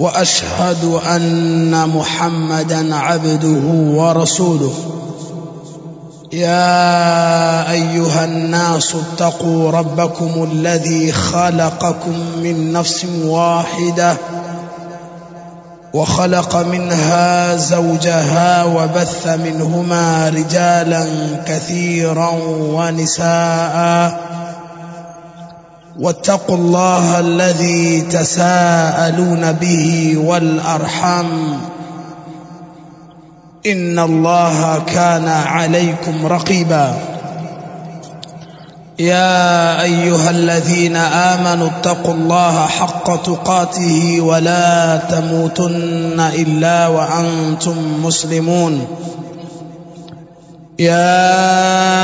وأشهد أن محمدا عبده ورسوله. يا أيها الناس اتقوا ربكم الذي خلقكم من نفس واحدة وخلق منها زوجها وبث منهما رجالا كثيرا ونساء واتقوا الله الذي تساءلون به والأرحام. إن الله كان عليكم رقيبا. يا أيها الذين آمنوا اتقوا الله حق تقاته ولا تموتن إلا وأنتم مسلمون. يا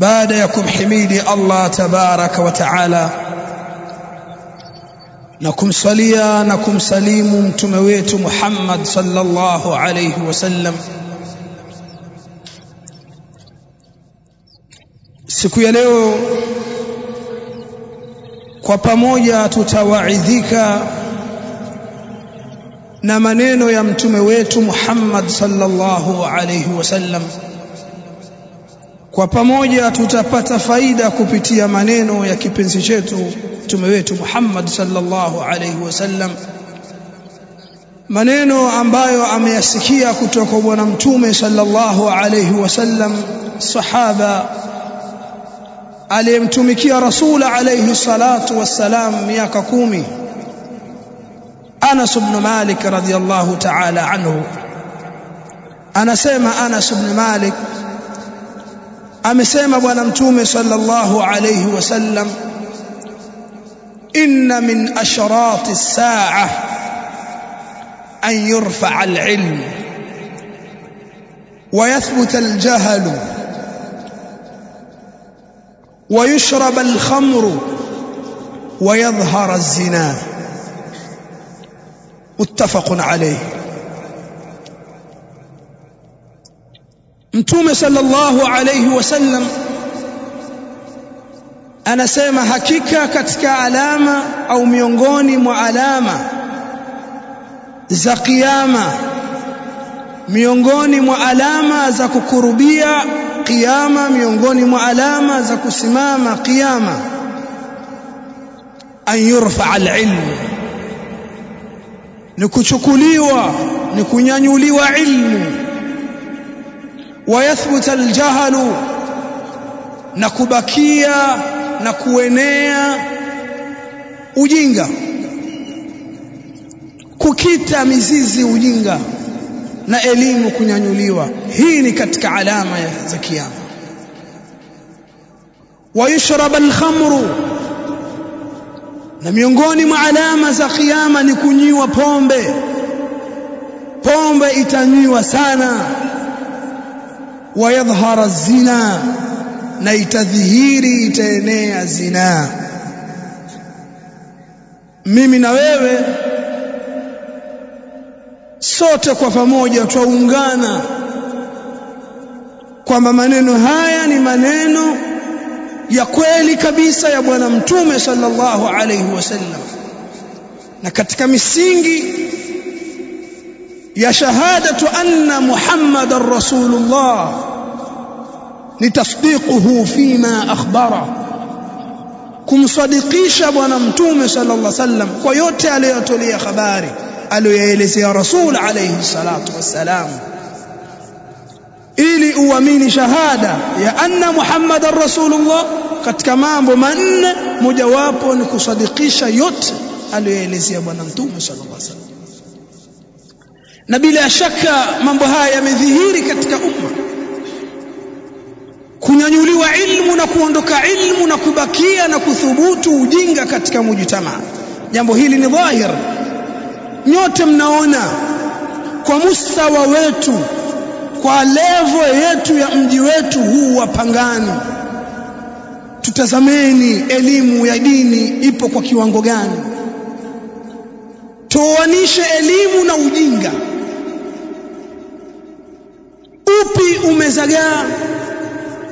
Baada ya kumhimidi Allah tabaraka wa taala na kumsalia na kumsalimu mtume wetu Muhammad sallallahu alayhi wasallam siku ya leo kwa pamoja tutawaidhika na maneno ya mtume wetu Muhammad sallallahu alayhi wasallam kwa pamoja tutapata faida kupitia maneno ya kipenzi chetu mtume wetu Muhammad sallallahu alaihi wasallam maneno ambayo ameyasikia kutoka bwana mtume sallallahu alaihi wasallam sahaba aliyemtumikia rasul alaihi salatu wassalam miaka kumi. Anas ibn Malik radhiyallahu ta'ala anhu. Anasema Anas ibn Malik amesema bwana mtume sallallahu alayhi wasallam inna min ashrati as-sa'a an yurfa'a al-'ilm wa yathbuta al-jahl wa yushrab al-khamr wa yadhhar az-zina muttafaqun alayhi Mtume sallallahu alayhi wasallam anasema hakika katika alama au miongoni mwa alama za kiyama miongoni mwa alama za kukurubia kiyama miongoni mwa alama za kusimama kiyama an yurfa alilm ni kuchukuliwa ni kunyanyuliwa ilmu ويثبت الجهل na kubakia na kuenea ujinga kukita mizizi ujinga na elimu kunyanyuliwa hii ni katika alama za kiyama wayushrab alkhamru na miongoni mwa alama za kiyama ni kunywa pombe pombe itanywiwa sana wayadhhara zina na itadhihiri itaenea zina. Mimi na wewe sote kwa pamoja twaungana kwamba maneno haya ni maneno ya kweli kabisa ya bwana mtume sallallahu alayhi wasallam. Na katika misingi ya shahadatu anna muhammadar rasulullah ni tasdiquhu fima akhbara kumsadikisha bwana mtume sallallahu alayhi wasallam kwa yote aliyotolea habari aliyoelezea rasul alayhi salatu wassalam ili uamini shahada ya anna muhammadar rasulullah katika mambo manne mojawapo ni kusadikisha yote aliyoelezea bwana mtume sallallahu alaihi wasallam na bila shaka mambo haya yamedhihiri katika umma. Kunyanyuliwa ilmu na kuondoka ilmu na kubakia na kuthubutu ujinga katika mujtama jambo hili ni dhahir. Nyote mnaona kwa mustawa wetu kwa levo yetu ya mji wetu huu wa Pangani. Tutazameni elimu ya dini ipo kwa kiwango gani. Tuoanishe elimu na ujinga upi umezagaa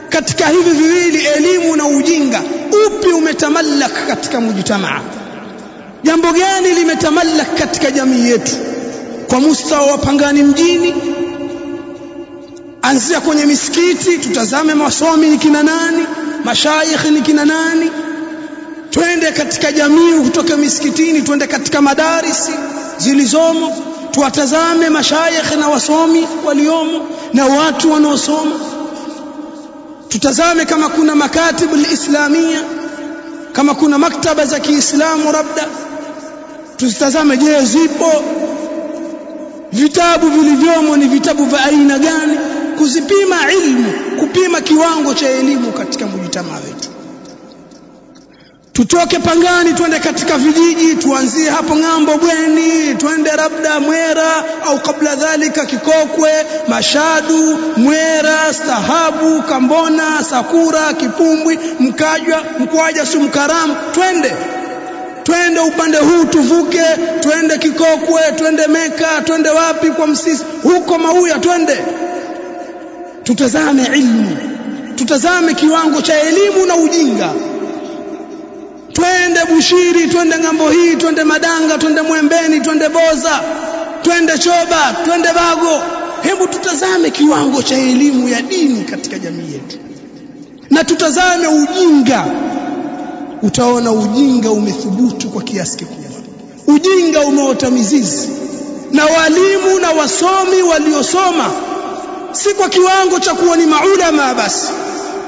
katika hivi viwili elimu na ujinga? Upi umetamallak katika mujtamaa? Jambo gani limetamallak katika jamii yetu? Kwa mustawa wa Pangani mjini anzia kwenye misikiti tutazame masomi ni kina nani mashaikh ni kina nani. Twende katika jamii kutoka misikitini twende katika madarisi zilizomo tuwatazame mashaikh na wasomi waliomo na watu wanaosoma. Tutazame kama kuna makatibu islamia kama kuna maktaba za Kiislamu labda. Tuzitazame je zipo? Vitabu vilivyomo ni vitabu vya aina gani? Kuzipima ilmu kupima kiwango cha elimu katika mujitamaa wetu tutoke pangani twende katika vijiji tuanzie hapo ng'ambo bweni twende labda mwera au kabla dhalika kikokwe mashadu mwera stahabu kambona sakura kipumbwi mkajwa mkwaja si mkaramu. Twende twende upande huu tuvuke twende kikokwe twende meka twende wapi kwa msisi? Huko mauya twende. Tutazame ilmu tutazame kiwango cha elimu na ujinga twende Bushiri twende ng'ambo hii twende Madanga twende Mwembeni twende Boza twende Choba twende Bago. Hebu tutazame kiwango cha elimu ya dini katika jamii yetu. Na tutazame ujinga. Utaona ujinga umethubutu kwa kiasi kikubwa. Ujinga umeota mizizi. Na walimu na wasomi waliosoma si kwa kiwango cha kuwa ni maulama basi.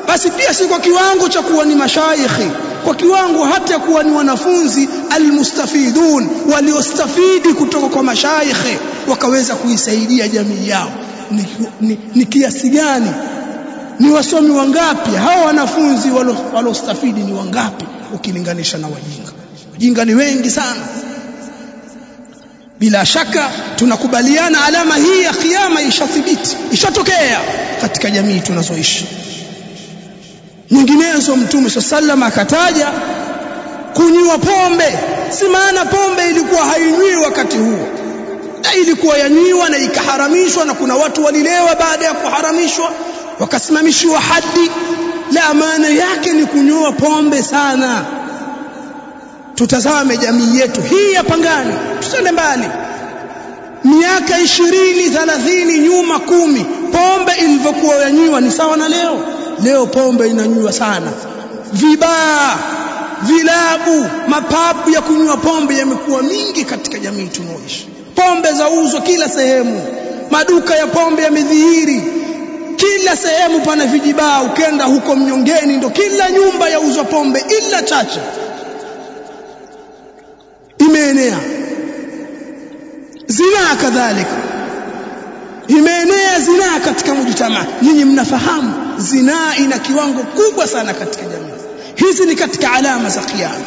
Basi pia si kwa kiwango cha kuwa ni mashaikhi kwa kiwango hata kuwa ni wanafunzi almustafidun waliostafidi kutoka kwa mashaikhe wakaweza kuisaidia jamii yao. Ni, ni, ni kiasi gani? Ni wasomi wangapi? Hawa wanafunzi waliostafidi ni wangapi? Ukilinganisha na wajinga. Wajinga ni wengi sana. Bila shaka tunakubaliana alama hii ya kiyama ishathibiti ishatokea katika jamii tunazoishi nyinginezo mtume sallam akataja kunywa pombe. Si maana pombe ilikuwa hainywi wakati huo. Na ilikuwa yanywiwa na ikaharamishwa na kuna watu walilewa baada ya kuharamishwa wakasimamishiwa hadi. La maana yake ni kunywa pombe sana. Tutazame jamii yetu hii ya Pangani tusende mbali. Miaka ishirini thalathini nyuma kumi pombe ilivyokuwa yanywiwa ni sawa na leo leo pombe inanywa sana. Vibaa vilabu mapapu ya kunywa pombe yamekuwa mingi katika jamii tunaoishi. Pombe zauzwa kila sehemu. Maduka ya pombe yamedhihiri. Kila sehemu pana vijibaa. Ukenda huko mnyongeni ndo kila nyumba yauzwa pombe ila chache. Imeenea. Zinaa kadhalika. Imeenea zinaa katika mujtamaa nyinyi mnafahamu zinaa ina kiwango kubwa sana katika jamii. Hizi ni katika alama za kiyama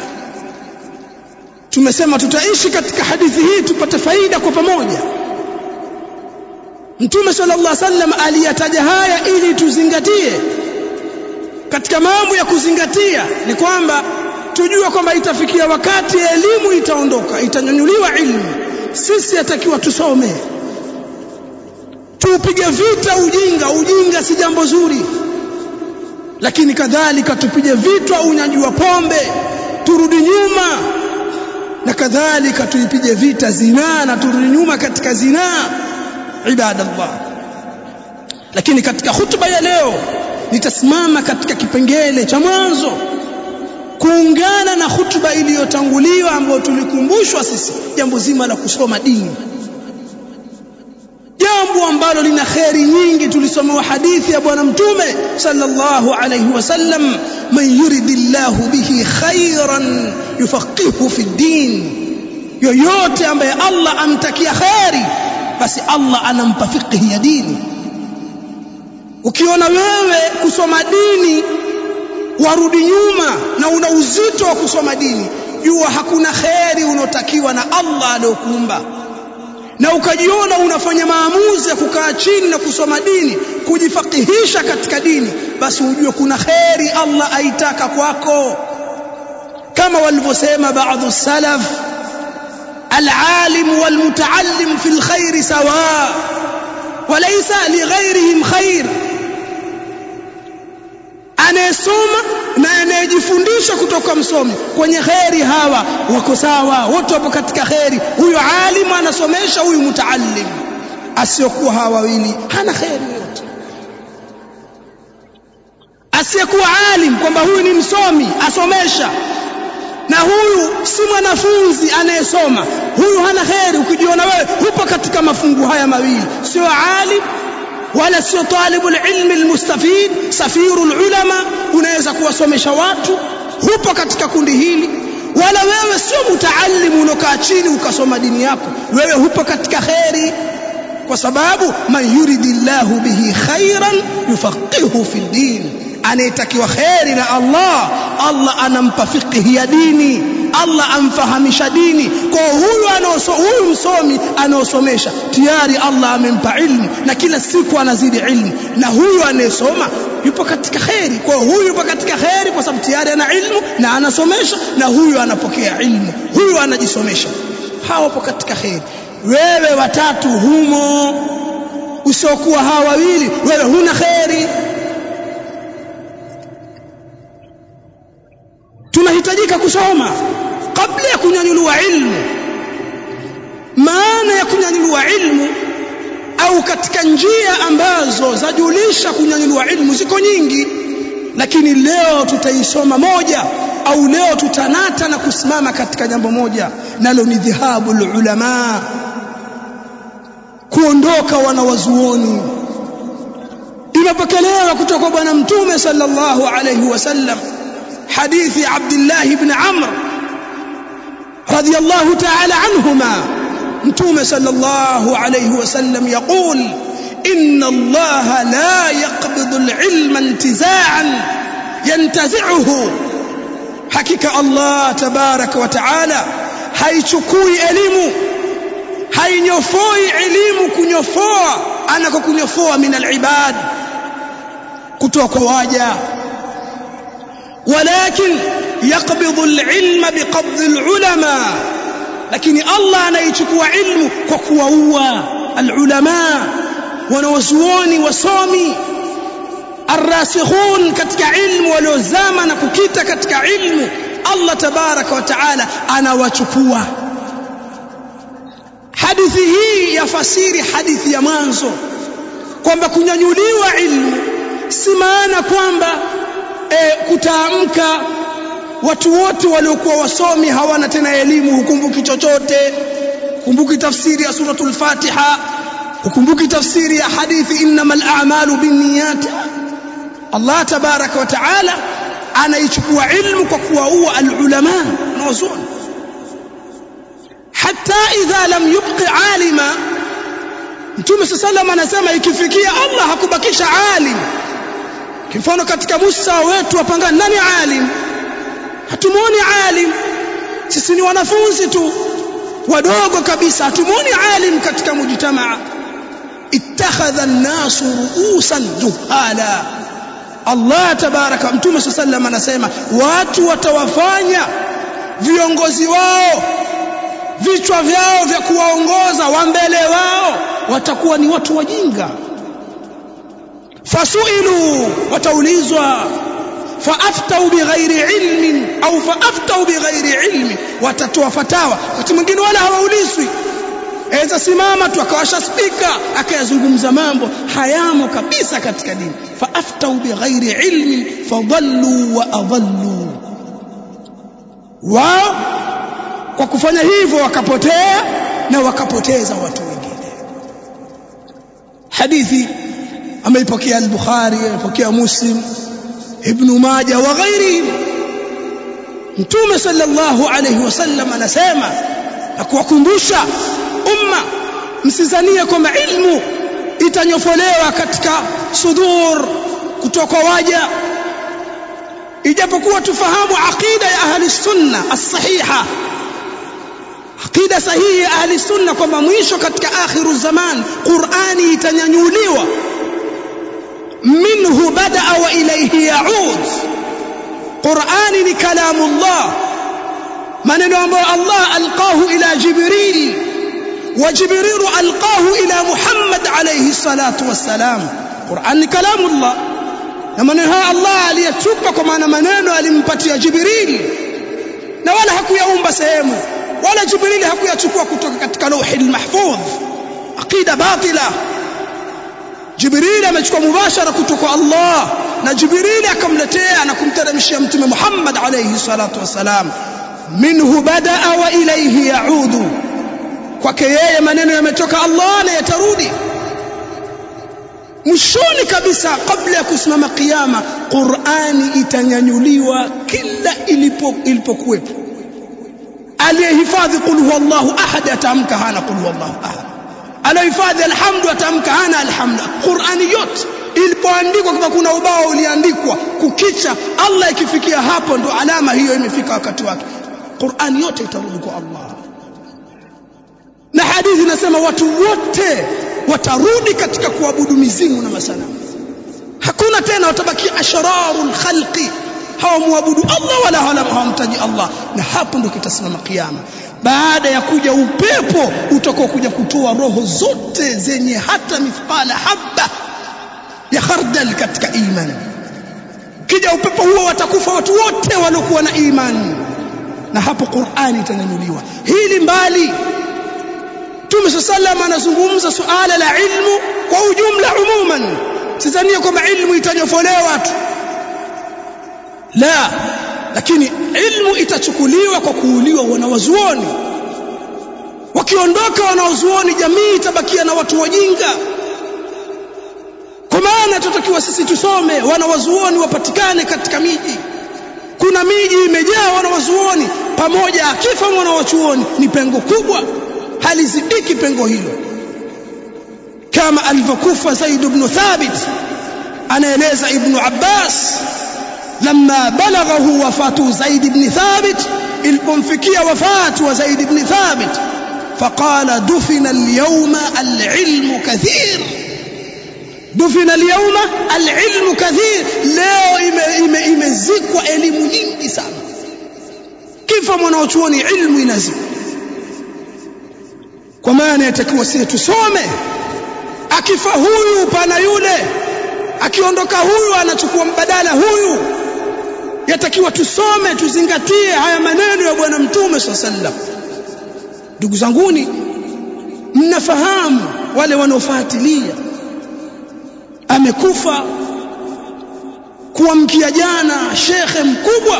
tumesema tutaishi katika hadithi hii tupate faida kwa pamoja. Mtume sallallahu alaihi wasallam aliyataja haya ili tuzingatie. Katika mambo ya kuzingatia ni kwamba tujua kwamba itafikia wakati elimu itaondoka itanyanyuliwa ilmu. Sisi atakiwa tusome tupige vita ujinga ujinga si jambo zuri. Lakini kadhalika tupige vita unywaji wa pombe turudi nyuma. Na kadhalika tuipige vita zinaa na turudi nyuma katika zinaa ibadallah. Lakini katika hutuba ya leo nitasimama katika kipengele cha mwanzo. Kuungana na hutuba iliyotanguliwa ambayo tulikumbushwa sisi jambo zima la kusoma dini jambo ambalo lina kheri nyingi tulisomewa hadithi ya bwana mtume sallallahu alayhi wasallam man yuridillahu bihi khairan yufaqihu fi din. Yoyote ambaye Allah amtakia kheri basi Allah anampa fiqhi ya dini. Ukiona wewe kusoma dini warudi nyuma na una uzito wa kusoma dini jua hakuna kheri unaotakiwa na Allah aliyokuumba na ukajiona unafanya maamuzi ya kukaa chini na kusoma dini kujifakihisha katika dini basi ujue kuna kheri Allah aitaka kwako kama walivyosema baadhi salaf العالم والمتعلم في الخير سواء وليس لغيرهم خير anayesoma na anayejifundisha kutoka msomi kwenye kheri hawa wako sawa wote wapo katika kheri. Huyo alimu anasomesha huyu mutaallim. Asiyokuwa hawa wawili hana kheri yote asiyekuwa alim kwamba huyu ni msomi asomesha. Na huyu si mwanafunzi anayesoma. Huyu hana kheri. Ukijiona wewe hupo katika mafungu haya mawili. Sio alim wala sio talibul ilmi almustafid safirul ulama unaweza kuwasomesha watu hupo katika kundi hili wala wewe sio mutaallim unokaa chini ukasoma dini yako wewe hupo katika kheri kwa sababu man yuridillahu bihi khairan yufaqihu fi din anayetakiwa kheri na Allah Allah anampa fiqhi ya dini Allah amfahamisha dini. Kwa huyu anaoso huyu msomi anaosomesha tayari Allah amempa ilmu na kila siku anazidi ilmu. Na huyu anayesoma yupo katika kheri. Kwa huyu yupo katika kheri kwa sababu tayari ana ilmu na anasomesha na huyu anapokea ilmu. Huyu anajisomesha. Hawapo katika kheri. Wewe watatu humo usiokuwa hawa wawili wewe huna kheri kusoma kabla ya kunyanyuliwa ilmu. Maana ya kunyanyuliwa ilmu au katika njia ambazo zajulisha kunyanyuliwa ilmu ziko nyingi lakini leo tutaisoma moja au leo tutanata na kusimama katika jambo moja nalo ni dhahabu ulama kuondoka wanawazuoni. Imepokelewa kutoka kwa bwana mtume sallallahu alaihi wasallam حديث عبد الله بن عمرو رضي الله تعالى عنهما. متوم صلى الله عليه وسلم يقول إن الله لا يقبض العلم انتزاعا ينتزعه. حقيقة الله تبارك وتعالى haichukui elimu hainyofoi elimu kunyofoa kunyofoa min alibad kutoka kwa waja ولكن يقبض العلم بقبض العلماء لكن الله anaichukua ilmu kwa kuwaua alulama wanawazuoni wasomi arrasikhun katika ilmu waliozama na kukita katika ilmu Allah tabaraka wa taala anawachukua hadithi hii yafasiri hadithi ya mwanzo kwamba kunyanyuliwa ilmu si maana kwamba e, kutaamka watu wote waliokuwa wasomi hawana tena elimu hukumbuki chochote. Hukumbuki tafsiri ya suratul fatiha hukumbuki tafsiri ya hadithi innamal a'malu binniyat. Allah tabaraka wa taala anaichukua ilmu kwa kuwaua alulama na wazuoni hata idha lam yubqi alima Mtume sallallahu anasema ikifikia Allah hakubakisha alim Mfano katika Musa wetu wapangani, nani alim? Hatumuoni alim. Sisi ni wanafunzi tu wadogo kabisa, hatumuoni alim katika mujtamaa. Ittakhadha an-nasu ru'usan juhala. Allah tabaraka Mtume sallam anasema watu watawafanya viongozi wao vichwa vyao vya kuwaongoza wa mbele wao watakuwa ni watu wajinga fasuilu wataulizwa faaftau bighairi ilmin au faaftau bighairi ilmi watatoa fatawa. Wakati mwingine wala hawaulizwi. Aweza simama tu akawasha spika akayazungumza mambo. Hayamo kabisa katika dini. Faaftau bighairi ilmin fadallu wa adallu. Wao kwa kufanya hivyo wakapotea na wakapoteza watu wengine. Hadithi ameipokea al-Bukhari amepokea Muslim Ibn Majah wa ghairihim Mtume sallallahu alayhi wasallam anasema na kuwakumbusha umma msizanie kwamba ilmu itanyofolewa katika sudur kutoka waja ijapokuwa tufahamu aqida ya ahli sunna as-sahiha aqida sahihi ya ahli sunna kwamba mwisho katika akhiru zaman Qur'ani itanyanyuliwa منه بدأ وإليه يعود. قرآن كلام الله. من نعم الله ألقاه إلى جبريل وجبريل ألقاه إلى محمد عليه الصلاة والسلام. قرآن كلام الله. من ها الله ليتوب كما ان من نعمه جبريل. na wala hakuyaumba sehemu wala jibrili hakuyachukua kutoka katika lauhi المحفوظ. عقيدة باطلة. Jibril amechukua mubashara kutoka Allah na Jibril akamletea na kumteremshia mtume Muhammad alayhi salatu wasalam minhu badaa wa ilayhi yaudu kwake yeye maneno yametoka Allah na yatarudi mwishoni kabisa kabla ya kusimama kiyama Qur'ani itanyanyuliwa kila ilipo ilipokuwepo aliyehifadhi qul huwallahu ahad atamka hana qul huwallahu ahad alihifadhi alhamdu atamka hana alhamdu. Qur'ani yote ilipoandikwa kama kuna ubao uliandikwa kukicha Allah ikifikia hapo ndo alama hiyo imefika wakati wake. Qur'ani yote itarudi kwa Allah. Na hadithi inasema watu wote watarudi katika kuabudu mizimu na masanamu. Hakuna tena watabaki ashrarul khalqi. Hawamwabudu Allah wala hawamtaji Allah. Na hapo ndo kitasimama kiyama baada ya kuja upepo utakuwa kuja kutoa roho zote zenye hata mithqala habba ya khardal katika imani kija upepo huo watakufa watu wote waliokuwa na imani na hapo Qur'ani itanyanyuliwa. Hili mbali. Mtume sallam anazungumza suala la ilmu kwa ujumla umuman. Sidhania kwamba ilmu itanyofolewa tu. La lakini ilmu itachukuliwa kwa kuuliwa wanawazuoni. Wakiondoka wanawazuoni jamii itabakia na watu wajinga. Kwa maana tutakiwa sisi tusome wanawazuoni wapatikane katika miji. Kuna miji imejaa wanawazuoni pamoja akifa mwanawachuoni ni pengo kubwa. Halizidiki pengo hilo. Kama alivyokufa Zaid ibn Thabit anaeleza Ibn Abbas لما بلغه وفاة زيد بن ثابت الأنفكية وفاة وزيد بن ثابت. فقال دفن اليوم العلم كثير. دفن اليوم العلم كثير. لا إم إم إم الزك كيف منعتوني علم نزل؟ كما نتكوى سيتسومه أكفهوه بنا يوله أكيوندك هوه أنا تكوى مبدالة هوه yatakiwa tusome tuzingatie haya maneno ya bwana mtume sallam ndugu zanguni mnafahamu wale wanaofuatilia amekufa kuamkia jana shekhe mkubwa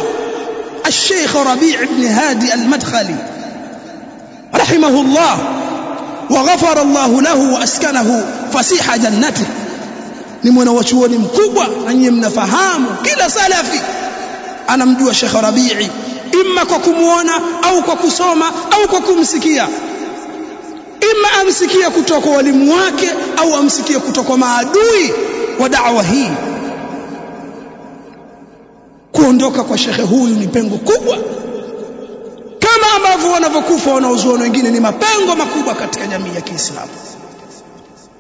الشيخ ربيع بن هادي المدخلي رحمه الله وغفر الله له واسكنه فسيح جنته ni mwanawachuoni mkubwa na nyinyi mnafahamu kila salafi anamjua Sheikh Rabi'i imma kwa kumuona au kwa kusoma au kwa kumsikia. Imma amsikia kutoka kwa walimu wake au amsikia kutoka kwa maadui wa da'wa hii. Kuondoka kwa shekhe huyu ni pengo kubwa. Kama ambavyo wanavyokufa wanaozuoni wengine ni mapengo makubwa katika jamii ya Kiislamu.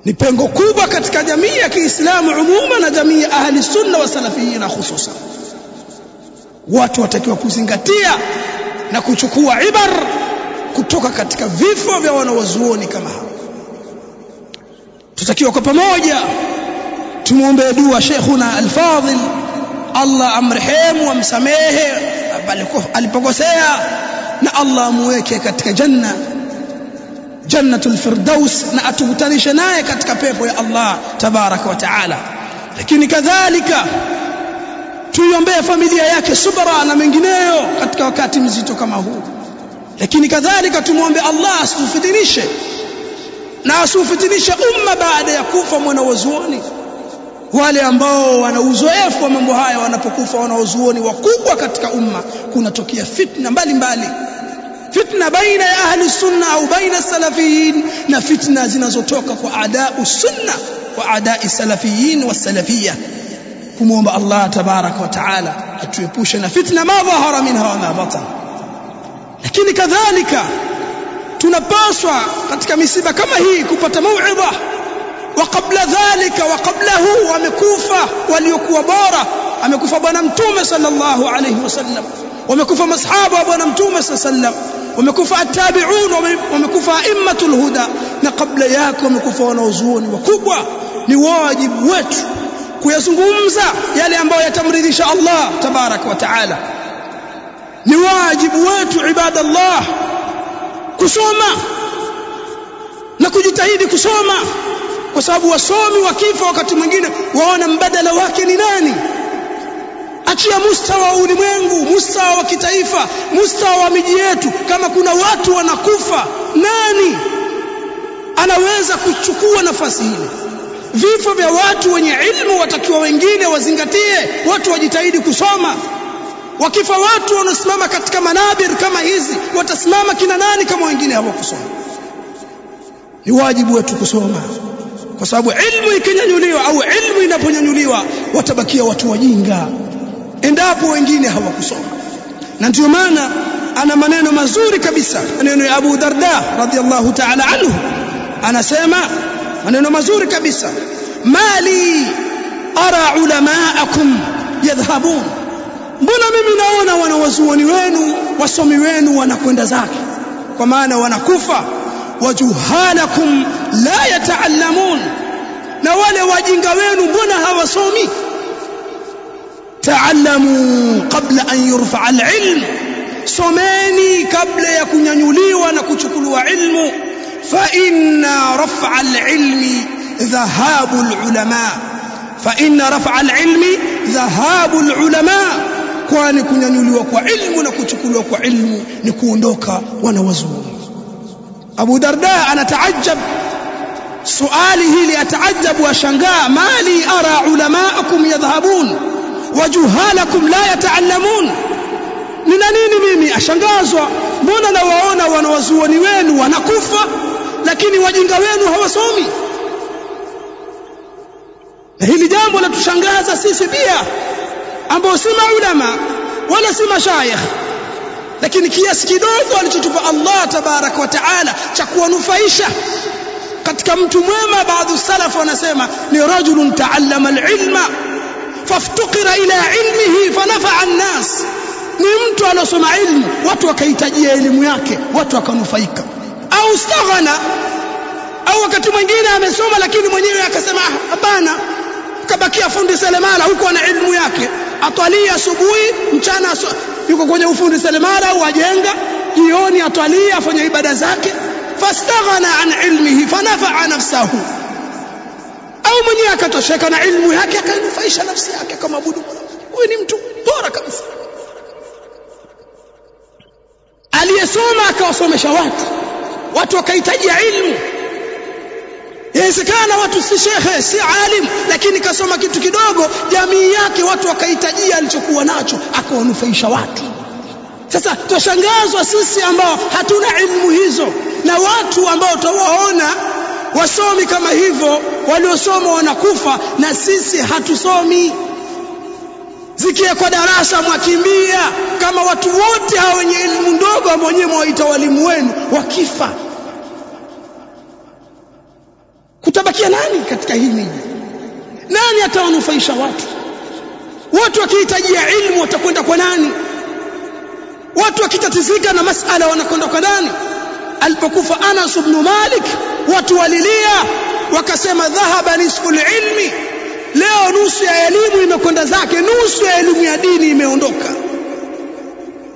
Ni pengo kubwa katika jamii ya Kiislamu umuma na jamii ya ahli sunna wa salafiyina hususan watu watakiwa kuzingatia na kuchukua ibar kutoka katika vifo vya wanawazuoni kama hao. Tutakiwa kwa pamoja tumuombe dua Sheikhuna Al-Fadhil. Allah amrehemu amsamehe alipokosea na Allah amuweke katika janna jannatul firdaus na atukutanishe naye katika pepo ya Allah tabaraka wa taala. Lakini kadhalika tuiombee familia yake subra na mengineyo katika wakati mzito kama huu. Lakini kadhalika tumwombe Allah asitufitinishe na asiufitinishe umma baada ya kufa mwanawazuoni wale ambao wana uzoefu wa mambo haya wanapokufa wanaozuoni wakubwa katika umma kunatokea fitna mbalimbali. Fitna baina ya ahli sunna au baina salafiyin na fitna zinazotoka kwa adau sunna wa adai salafiyin wasalafia kumwomba Allah tabaraka wa taala atuepushe na fitna ma dhahara minha wa ma batana lakini kadhalika tunapaswa katika misiba kama hii kupata mauidha wa kabla dhalika wa qablahu wamekufa waliokuwa bora amekufa bwana mtume sallallahu alayhi wasallam wamekufa masahaba wa bwana mtume sallam wamekufa attabi'un wamekufa aimmatul huda na kabla yako wamekufa wanaozuoni wakubwa ni wajibu wetu kuyazungumza yale ambayo yatamridhisha Allah tabarak wa taala. Ni wajibu wetu ibadallah kusoma na kujitahidi kusoma kwa sababu wasomi wakifa wakati mwingine waona mbadala wake ni nani. Achia mustawa wa ulimwengu mustawa wa kitaifa mustawa wa miji yetu. Kama kuna watu wanakufa nani anaweza kuchukua nafasi hili vifo vya watu wenye ilmu watakiwa wengine wazingatie watu wajitahidi kusoma. Wakifa watu wanaosimama katika manabir kama hizi watasimama kina nani kama wengine hawakusoma? Ni wajibu wetu kusoma. Kwa sababu ilmu ikinyanyuliwa au ilmu inaponyanyuliwa watabakia watu wajinga. Endapo wengine hawakusoma. Na ndio maana ana maneno mazuri kabisa maneno ya Abu Darda radhiallahu ta'ala anhu. Anasema maneno mazuri kabisa. Mali ara ulamaakum yadhhabun. Mbona mimi naona wanawazuoni wenu wasomi wenu wanakwenda zake? Kwa maana wanakufa. Wajuhalakum la yataallamun. Na wale wajinga wenu mbona hawasomi? Taallamu qabla an yurfaa alilm. Someni kabla ya kunyanyuliwa na kuchukuliwa ilmu فإن رفع العلم ذهاب العلماء. فإن رفع العلم ذهاب العلماء. كواني كنان يلوى كو علم نكتكلوى كو علم نكون دوكا ونوزون أبو درداء أنا تعجب سؤاله ليتعجب وشنقاء ما لي أرى علماءكم يذهبون وجهالكم لا يتعلمون من أنين ميمي أشنقاء زوى بونا نوعونا ونوزوني وين ونكفة lakini wajinga wenu hawasomi. Na hili jambo latushangaza sisi pia ambao si maulama wala si mashayikh lakini kiasi kidogo alichotupa Allah tabarak wa taala cha kuwanufaisha. Katika mtu mwema baadhi salaf wanasema ni rajulun taallama alilma faftukira ila ilmihi fanafa'a an-nas. Ni mtu alosoma ilmu watu wakahitajia elimu yake watu wakanufaika au staghana au wakati mwingine amesoma lakini mwenyewe akasema hapana. Kabakia fundi selemala huko ana ilmu yake. Atwalia asubuhi mchana asu, yuko kwenye ufundi selemala au ajenga jioni atwalia afanya ibada zake. Fastaghana an ilmihi fanafa'a nafsahu. Au mwenyewe akatosheka na ilmu yake akanufaisha nafsi yake kama abudu huyu ni mtu bora kabisa. Aliyesoma akawasomesha watu watu wakahitajia ilmu. Inawezekana watu si shekhe si alim lakini kasoma kitu kidogo jamii yake watu wakahitajia alichokuwa nacho akawanufaisha watu. Sasa twashangazwa sisi ambao hatuna ilmu hizo na watu ambao tawaona wasomi kama hivyo waliosoma wanakufa na sisi hatusomi zikiwekwa darasa mwakimbia. Kama watu wote hawa wenye elimu ndogo ambao wenyewe mwaita walimu wenu wakifa. Kutabakia nani katika hii miji nani atawanufaisha watu? Watu wakihitajia ilmu watakwenda kwa nani? Watu wakitatizika na masala wanakwenda kwa nani? Alipokufa Anas ibn Malik watu walilia wakasema dhahaba nisful ilmi leo nusu ya elimu imekwenda zake nusu ya elimu ya dini imeondoka.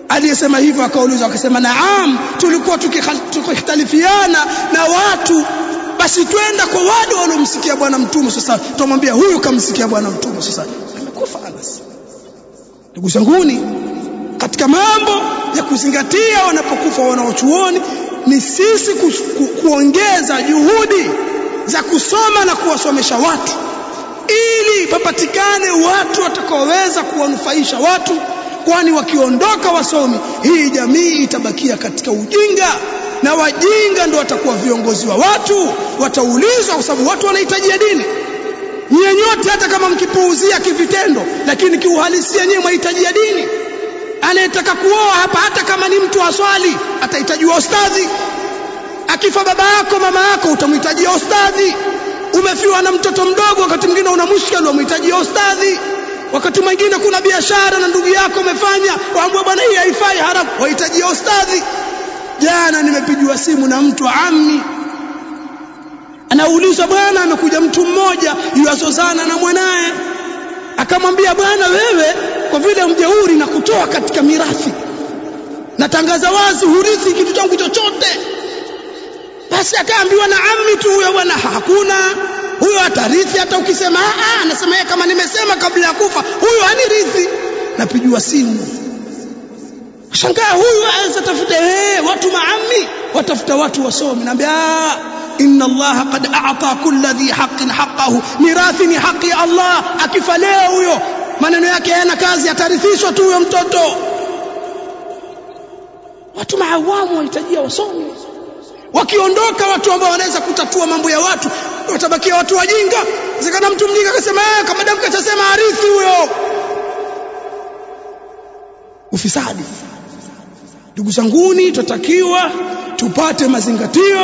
Aliyesema hivyo akauliza, akasema naam tulikuwa tukikhtalifiana na watu basi twenda kwa wale waliomsikia bwana mtume sasa. Tumwambia huyu kamsikia bwana mtume sasa. Amekufa Anas. Ndugu zanguni katika mambo ya kuzingatia wanapokufa wanaochuoni ni sisi ku, ku, kuongeza juhudi za kusoma na kuwasomesha watu ili papatikane watu watakaoweza kuwanufaisha watu kwani wakiondoka wasomi hii jamii itabakia katika ujinga. Na wajinga ndio watakuwa viongozi wa watu wataulizwa kwa sababu watu wanahitaji dini. Nyie nyote hata kama mkipuuzia kivitendo lakini kiuhalisia nyie mwahitaji dini. Anayetaka kuoa hapa hata kama ni mtu aswali atahitajiwa ustadhi. Akifa baba yako mama yako utamhitajia ustadhi umefiwa na mtoto mdogo wakati mwingine una mushkil wamhitaji ustadhi. Wakati mwingine kuna biashara na ndugu yako umefanya waambia bwana hii haifai haramu. Wahitaji ustadhi. Jana nimepigiwa simu na mtu ammi. Anaulizwa bwana amekuja mtu mmoja yuwazozana na mwanaye. Akamwambia bwana wewe kwa vile mjeuri na kutoa katika mirathi natangaza wazi hurithi kitu changu chochote basi akaambiwa na ammi tu huyo bwana hakuna. Huyo atarithi hata ukisema ah anasema yeye kama nimesema kabla ya kufa huyo hanirithi. Napijua simu. Shangaa huyu aweza tafuta eh watu maami watafuta watu wasomi. Naambia inna allaha qad a'ta kula dhi haqqin haqqahu mirathi ni haki ya allah akifa leo huyo maneno yake hayana kazi atarithishwa tu huyo mtoto. Watu maawamu wahitajia wasomi wakiondoka watu ambao wanaweza kutatua mambo ya watu watabakia watu wajinga. Zikana mtu mjinga akasema eh kama damu kachasema arithi huyo. Ufisadi. Ndugu zanguni tutatakiwa tupate mazingatio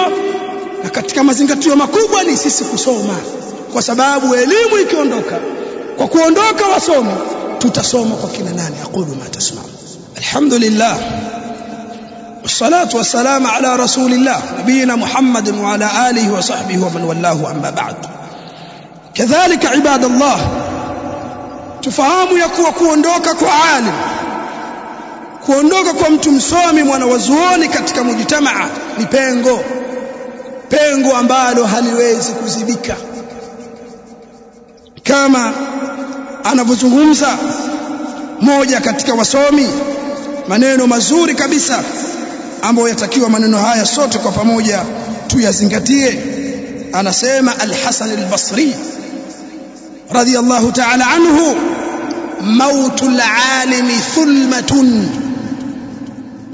na katika mazingatio makubwa ni sisi kusoma kwa sababu elimu ikiondoka kwa kuondoka wasomi tutasoma kwa kina nani? Aqulu ma tasma alhamdulillah والصلاة والسلام على رسول الله نبينا محمد وعلى آله وصحبه ومن والله أما بعد كذلك عباد الله tufahamu ya kuwa kuondoka kwa alim kuondoka kwa mtu msomi mwanawazuoni katika mujtamaa ni pengo pengo ambalo haliwezi kuzibika kama anavyozungumza moja katika wasomi maneno mazuri kabisa ambayo yatakiwa maneno haya sote kwa pamoja tuyazingatie. Anasema al-Hasan al-Basri radiyallahu ta'ala anhu mautu alimi thulmatun.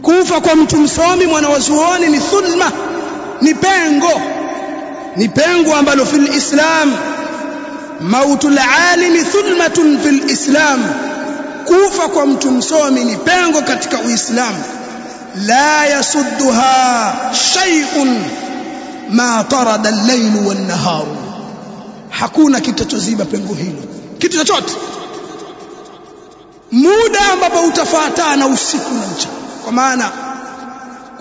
Kufa kwa mtu msomi mwanawazuoni ni thulma ni pengo ni pengo ambalo fil islam. Mautul alimi thulmatun fil islam. Kufa kwa mtu msomi ni pengo katika uislamu la yasudduha shay'un ma tarada al-layl wan-nahar hakuna kitachoziba pengo hilo. Kitu chochote. Muda ambapo utafuatana usiku na mchana. Kwa maana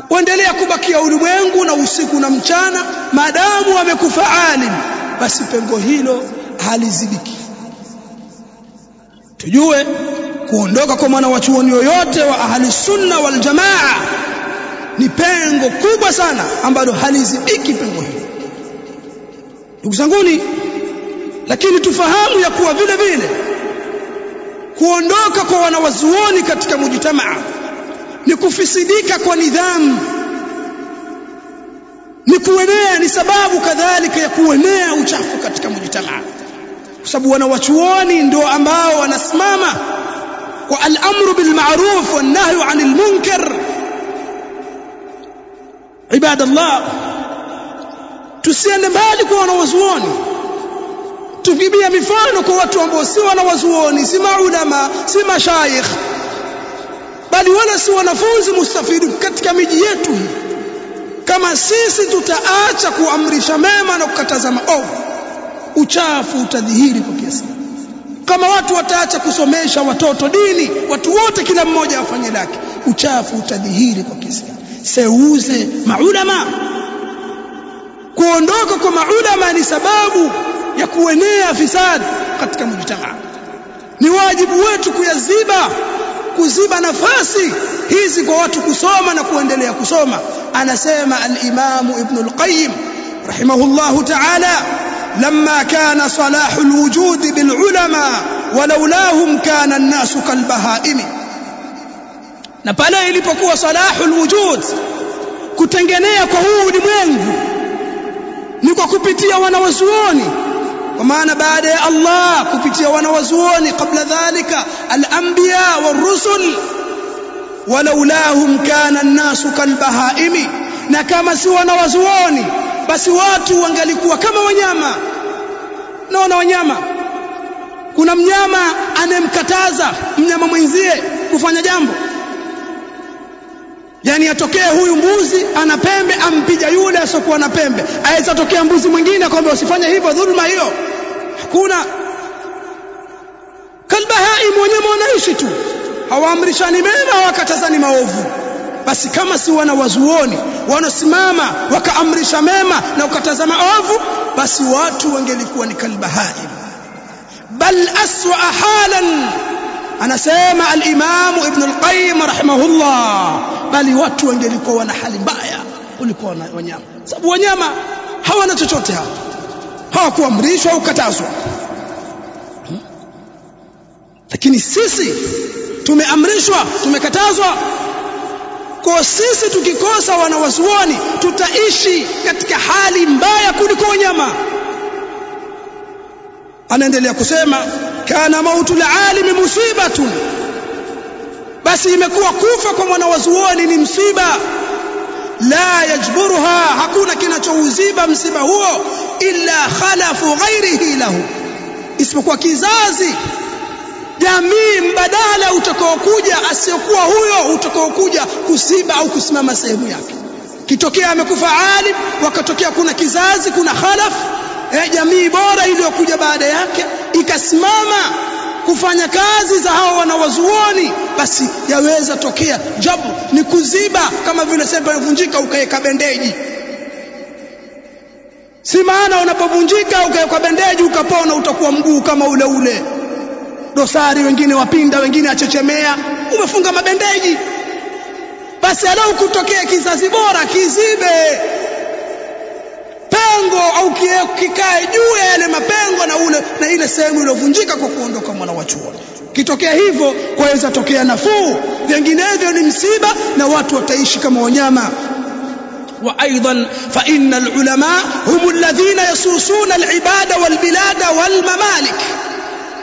kuendelea kubakia ulimwengu na usiku na mchana maadamu amekufa alim basi pengo hilo halizibiki. Tujue kuondoka kwa mwanawachuoni wa chuoni yoyote wa ahli sunna wal jamaa ni pengo kubwa sana ambalo halizibiki pengo hili. Ndugu zanguni lakini tufahamu ya kuwa vile vile kuondoka kwa wanawazuoni katika mujtamaa ni kufisidika kwa nidhamu ni kuenea ni sababu kadhalika ya kuenea uchafu katika mujtamaa. Kwa sababu wanawachuoni ndio ambao wanasimama bil ma'ruf wan nahyu 'anil munkar. Ibadallah tusiende mbali kwa wanawazuoni. Tukibia mifano kwa watu ambao si wanawazuoni si maulama si mashayikh bali wala si wanafunzi mustafidi katika miji yetu. Kama sisi tutaacha kuamrisha mema na kukataza maovu uchafu utadhihiri kwa kiasi kama watu wataacha kusomesha watoto dini watu wote kila mmoja afanye lake uchafu utadhihiri kwa Kiislamu seuze maulama. Kuondoka kwa maulama ni sababu ya kuenea fisadi katika mujtamaa. Ni wajibu wetu kuyaziba kuziba nafasi hizi kwa watu kusoma na kuendelea kusoma. Anasema al-Imam Ibn al-Qayyim rahimahullahu ta'ala لما كان صلاح الوجود بالعلماء ولولاهم كان الناس كالبهائم na pale ilipokuwa salahul wujud kutengenea kwa huu ulimwengu ni kwa kupitia wanawazuoni kwa maana baada ya Allah kupitia wanawazuoni kabla dhalika al-anbiya war-rusul walaulahum kana an-nasu kalbahaimi na kama si wanawazuoni basi watu wangalikuwa kama wanyama. Naona wanyama. Kuna mnyama anemkataza mnyama mwenzie kufanya jambo. Yani atokee huyu mbuzi ana pembe ampija yule asiokuwa na pembe. Aweza tokea mbuzi mwingine kwamba usifanye hivyo dhulma hiyo. Hakuna. Kalbahai wanyama wanaishi tu. Hawaamrishani mema hawakatazani maovu basi kama si wana wazuoni wanasimama wakaamrisha mema na ukatazama ovu basi watu wangelikuwa ni kalbahaim bal aswa halan anasema al-Imam Ibn al-Qayyim rahimahullah bali watu wangelikuwa wana hali mbaya kuliko wanyama. Sababu wanyama hawana chochote hapa. Hawakuamrishwa au kukatazwa lakini sisi tumeamrishwa tumekatazwa kwa sisi tukikosa wanawazuoni tutaishi katika hali mbaya kuliko wanyama. Anaendelea kusema kana mautu alimi musibatun. Basi imekuwa kufa kwa mwanawazuoni ni msiba. La yajburuha hakuna kinachouziba msiba huo illa khalafu ghairihi lahu. Isipokuwa kizazi jamii mbadala utakaokuja asiyokuwa huyo utakaokuja kusiba au kusimama sehemu yake. Kitokea amekufa alim wakatokea kuna kizazi kuna khalaf eh, jamii bora iliyokuja baada yake ikasimama kufanya kazi za hao wanawazuoni basi yaweza tokea. Jabu ni kuziba kama vile sembe imevunjika ukaweka bendeji. Si maana unapovunjika ukaweka bendeji ukapona utakuwa mguu kama ule ule dosari wengine wapinda wengine achechemea umefunga mabendeji basi alau kutokea kizazi bora kizibe pengo au kikae juu ya yale mapengo na ule na ile sehemu iliyovunjika kwa kuondoka mwana wa chuo kitokea hivyo kwaweza tokea nafuu vinginevyo ni msiba na watu wataishi kama wanyama وايضا فان العلماء هم الذين يسوسون العباد والبلاد والممالك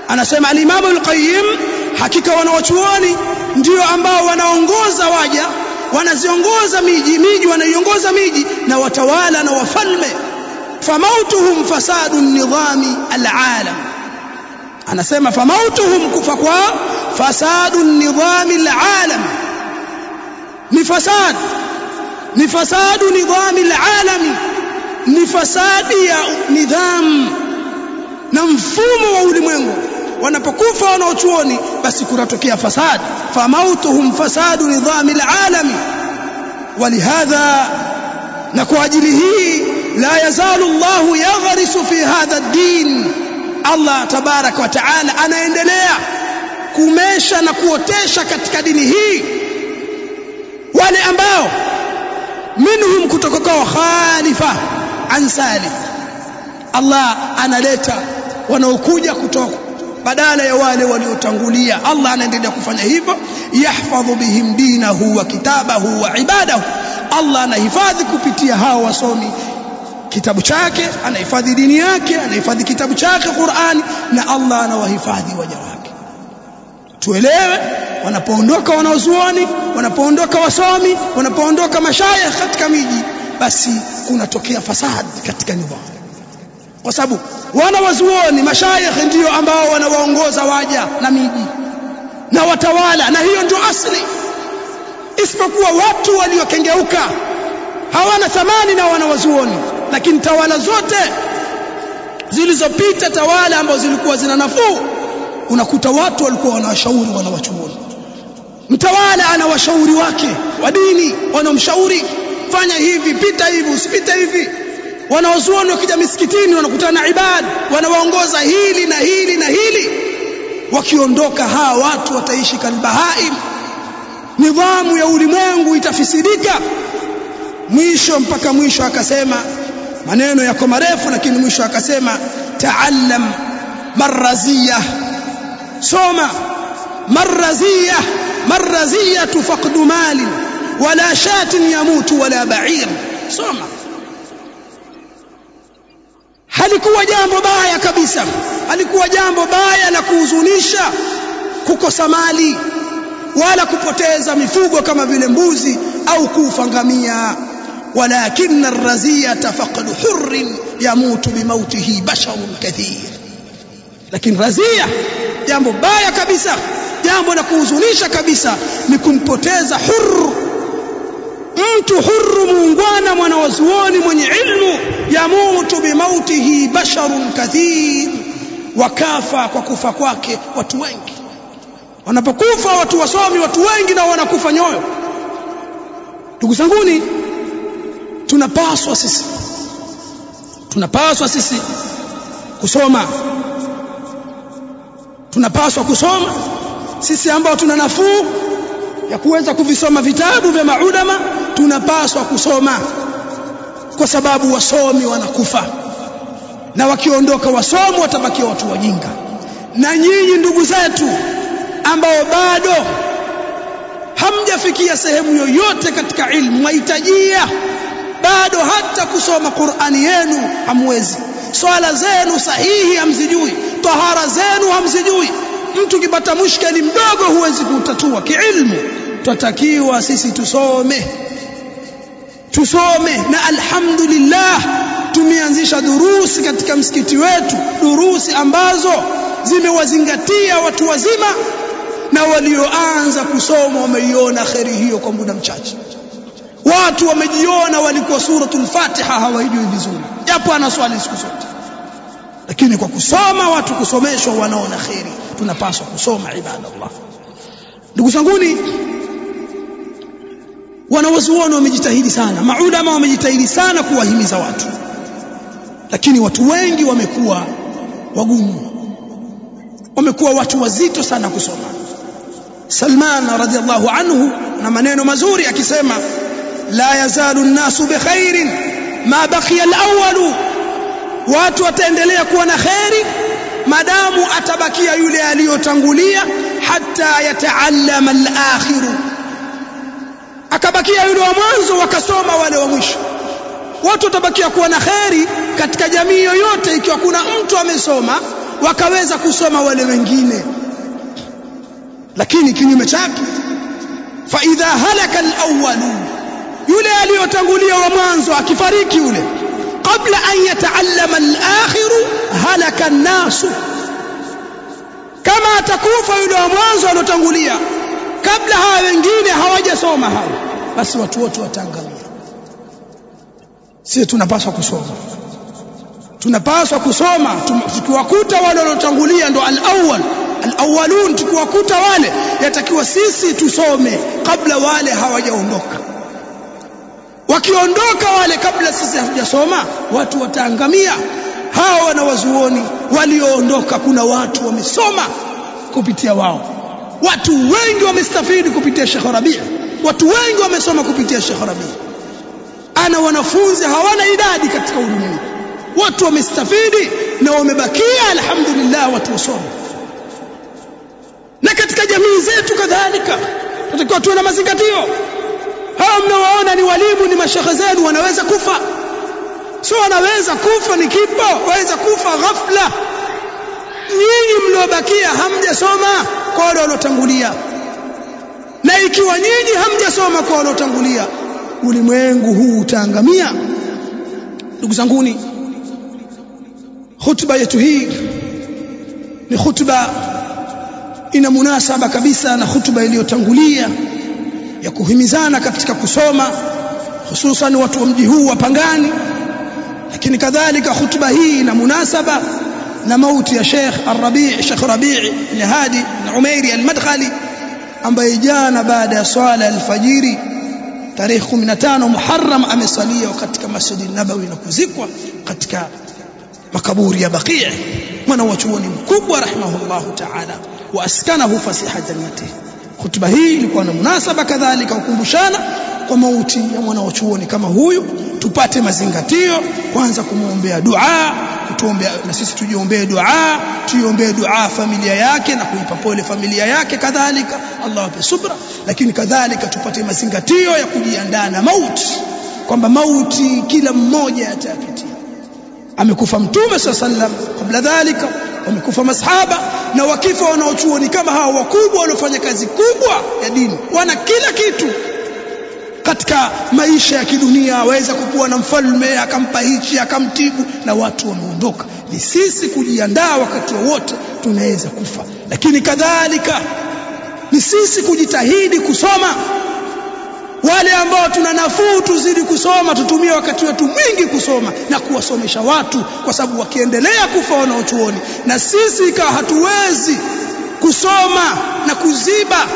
anasema alimamu al-Qayyim hakika wanawachuoni ndio ambao wanaongoza waja wanaziongoza miji miji wanaiongoza miji na watawala na wafalme. Famautuhum fasadu nidhami al-alam. Anasema famautuhum kufa kwa fasadu nidhami al-alam. Ni fasad ni fasadu nidhami al-alam. Ni fasadi ya nidham na mfumo wa ulimwengu wanapokufa wanaochuoni basi kunatokea fasad famautuhum fasadu nidhami alalami walihadha na kwa ajili hii la yazalu Allah yagharisu fi hadha ad-din. Allah tabaraka wa taala anaendelea kumesha na kuotesha katika dini hii. Wale ambao minhum kutoka kwa khalifa an salih Allah analeta wanaokuja kutoka badala ya wale waliotangulia Allah anaendelea kufanya hivyo yahfadhu bihim dinahu wa kitabahu wa ibadahu. Allah anahifadhi kupitia hao wasomi kitabu chake anahifadhi dini yake anahifadhi kitabu chake Qur'ani na Allah anawahifadhi waja wake. Tuelewe wanapoondoka wanaozuoni wanapoondoka wasomi wanapoondoka mashayikh katika miji basi kunatokea fasadi katika nidhamu kwa sababu wana wazuoni mashayikh ndio ambao wanawaongoza waja na miji na watawala na hiyo ndio asli. Isipokuwa watu waliokengeuka hawana thamani na wana wazuoni lakini tawala zote zilizopita tawala ambazo zilikuwa zina nafuu unakuta watu walikuwa wanawashauri wana wachuoni mtawala ana washauri wake wa dini wanamshauri fanya hivi pita hivi usipite hivi wanaozuoni wakija misikitini wanakutana na ibada wanawaongoza hili na hili na hili. Wakiondoka hawa watu wataishi kalbahaim nidhamu ya ulimwengu itafisidika. Mwisho mpaka mwisho akasema maneno yako marefu lakini mwisho akasema taallam marraziyah soma marraziyah marraziyatu faqdu malin wala shatin yamutu wala ba'ir. Soma halikuwa jambo baya kabisa, halikuwa jambo baya la kuhuzunisha kukosa mali wala kupoteza mifugo kama vile mbuzi au kufa ngamia. Walakin arraziyata faqdu hurrin yamutu bimautihi basharun kathir. Lakini razia jambo baya kabisa jambo la kuhuzunisha kabisa ni kumpoteza hurr mtu huru muungwana mwanawazuoni mwenye ilmu yamutu bimautihi basharun kathir wakafa kwa kufa kwake watu wengi. Wanapokufa watu wasomi watu wengi nao wanakufa nyoyo. Ndugu zanguni tunapaswa sisi tunapaswa sisi kusoma. Tunapaswa kusoma sisi ambao tuna nafuu ya kuweza kuvisoma vitabu vya maulama tunapaswa kusoma. Kwa sababu wasomi wanakufa. Na wakiondoka wasomi watabakia watu wajinga. Na nyinyi ndugu zetu ambao bado hamjafikia sehemu yoyote katika ilmu mwahitajia bado hata kusoma Qur'ani yenu hamwezi. Swala zenu sahihi hamzijui tahara zenu hamzijui mtu ukipata mushkeli mdogo huwezi kutatua. Kiilmu twatakiwa sisi tusome. Tusome. Na alhamdulillah tumeanzisha durusi katika msikiti wetu. Durusi ambazo zimewazingatia watu wazima na walioanza kusoma wameiona kheri hiyo kwa muda mchache. Watu wamejiona walikuwa suratul fatiha hawaijui vizuri. Japo ana swali siku zote lakini kwa kusoma watu kusomeshwa wanaona kheri tunapaswa kusoma ibadallah. Ndugu zanguni wanawazuoni wamejitahidi sana maulama wamejitahidi sana kuwahimiza watu. Lakini watu wengi wamekuwa wagumu. Wamekuwa watu wazito sana kusoma. Salman radhiallahu anhu na maneno mazuri akisema la yazalu nnasu bikhairin ma baqiya alawwalu watu wataendelea kuwa na kheri madamu atabakia yule aliyotangulia hata yataallama alakhiru. Akabakia yule wa mwanzo wakasoma wale wa mwisho. Watu watabakia kuwa na kheri katika jamii yoyote ikiwa kuna mtu amesoma wakaweza kusoma wale wengine. Lakini kinyume chake fa idha halaka alawwalu yule aliyotangulia wa mwanzo akifariki yule kabla an yataallama alakhiru halaka an-nasu. Kama atakufa yule wa mwanzo aliotangulia kabla hawa wengine hawajasoma hao basi watu wote wataangamia sisi tunapaswa kusoma. Tunapaswa kusoma. Tukiwakuta wale waliotangulia ndo al-awwal. Al-awwalun tukiwakuta wale yatakiwa sisi tusome kabla wale hawajaondoka wakiondoka wale kabla sisi hatujasoma watu wataangamia. Hawa wanawazuoni walioondoka kuna watu wamesoma kupitia wao. Watu wengi wamestafidi kupitia Sheikh Rabi' watu wengi wamesoma kupitia Sheikh Rabi' ana wanafunzi hawana idadi katika ulimwengu. Watu wamestafidi na wamebakia alhamdulillah watu wasoma na katika jamii zetu kadhalika tutakiwa tuwe na mazingatio hao mnawaona ni walimu ni mashekhe zenu wanaweza kufa. Sio wanaweza kufa ni kipo waweza kufa ghafla. Nyinyi mliobakia hamjasoma kwa wale waliotangulia. Na ikiwa nyinyi hamjasoma kwa waliotangulia ulimwengu huu utaangamia. Ndugu zanguni hutuba yetu hii ni hutuba ina munasaba kabisa na hutuba iliyotangulia ya kuhimizana katika kusoma hususan watu wa mji huu wa Pangani lakini kadhalika hutuba hii ina munasaba na mauti ya Sheikh Ar-Rabi' Sheikh Rabi' bin Hadi bin Umairi Al-Madkhali ambaye jana baada ya swala alfajiri tarehe 15 Muharram amesalia katika Masjid Nabawi na kuzikwa katika makaburi ya Baqi' mwana wa chuoni mkubwa rahimahullahu ta'ala wa askanahu fasiha jannati hutuba hii ilikuwa na munasaba kadhalika kukumbushana kwa mauti ya mwana wa chuoni kama huyu. Tupate mazingatio kwanza kumwombea dua kutuombea na sisi tujiombee dua tuiombee dua familia yake na kuipa pole familia yake kadhalika. Allah ape subra. Lakini kadhalika tupate mazingatio ya kujiandaa na mauti kwamba mauti kila mmoja atapitia amekufa mtume swalla sallam kabla dhalika wamekufa masahaba na wakifa wanaochuoni kama hawa wakubwa waliofanya kazi kubwa ya dini. Wana kila kitu katika maisha ya kidunia waweza kukuwa na mfalme akampa hichi akamtibu na watu wameondoka. Ni sisi kujiandaa wakati wowote tunaweza kufa. Lakini kadhalika ni sisi kujitahidi kusoma wale ambao tuna nafuu tuzidi kusoma tutumie wakati wetu mwingi kusoma na kuwasomesha watu kwa sababu wakiendelea kufa wanaochuoni. Na sisi ikawa hatuwezi kusoma na kuziba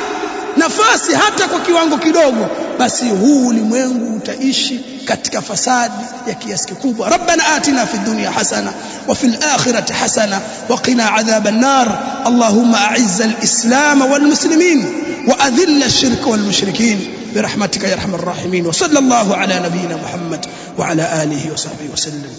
nafasi hata kwa kiwango kidogo basi huu ulimwengu utaishi katika fasadi ya kiasi kikubwa. Rabbana atina fid dunya hasana wa fil akhirati hasana wa qina adhaban nar allahumma a'izz al-islam wal muslimin wa adhill ash-shirka wal mushrikin برحمتك يا أرحم الراحمين وصلى الله على نبينا محمد وعلى آله وصحبه وسلم.